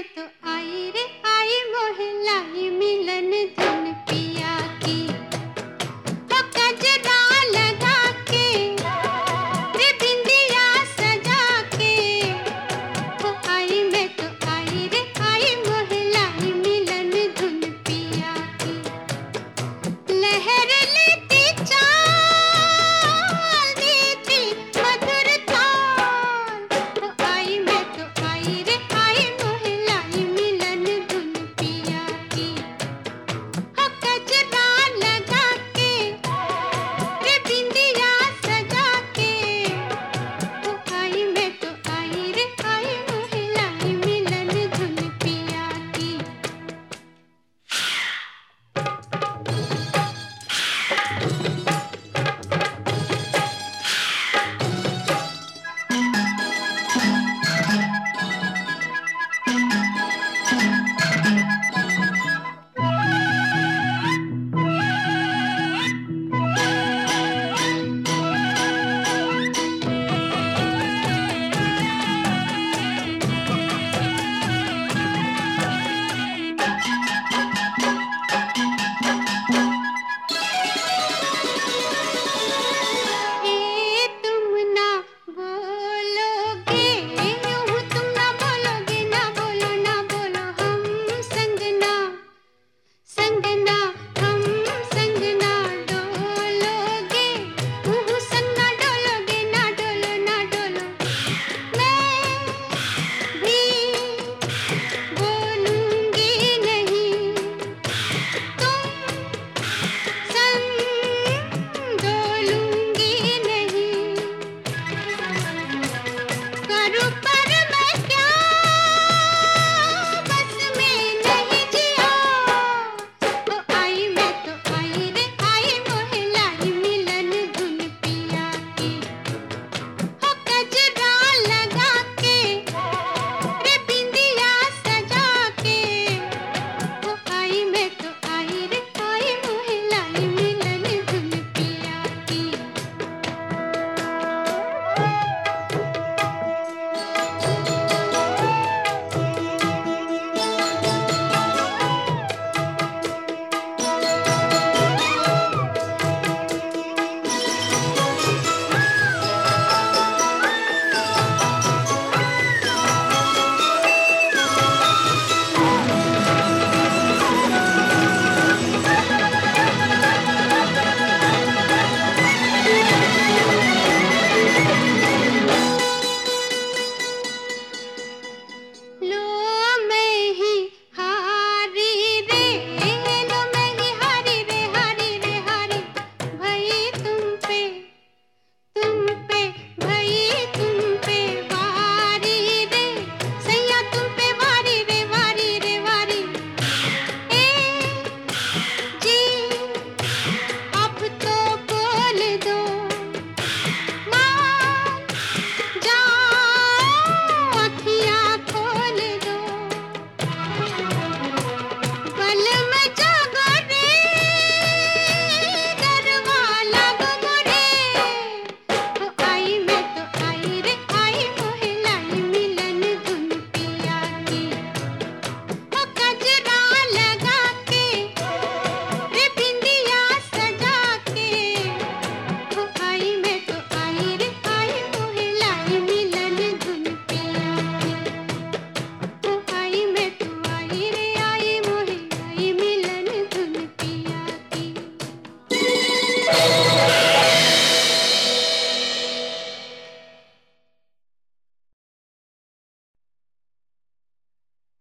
ಆಯಿತು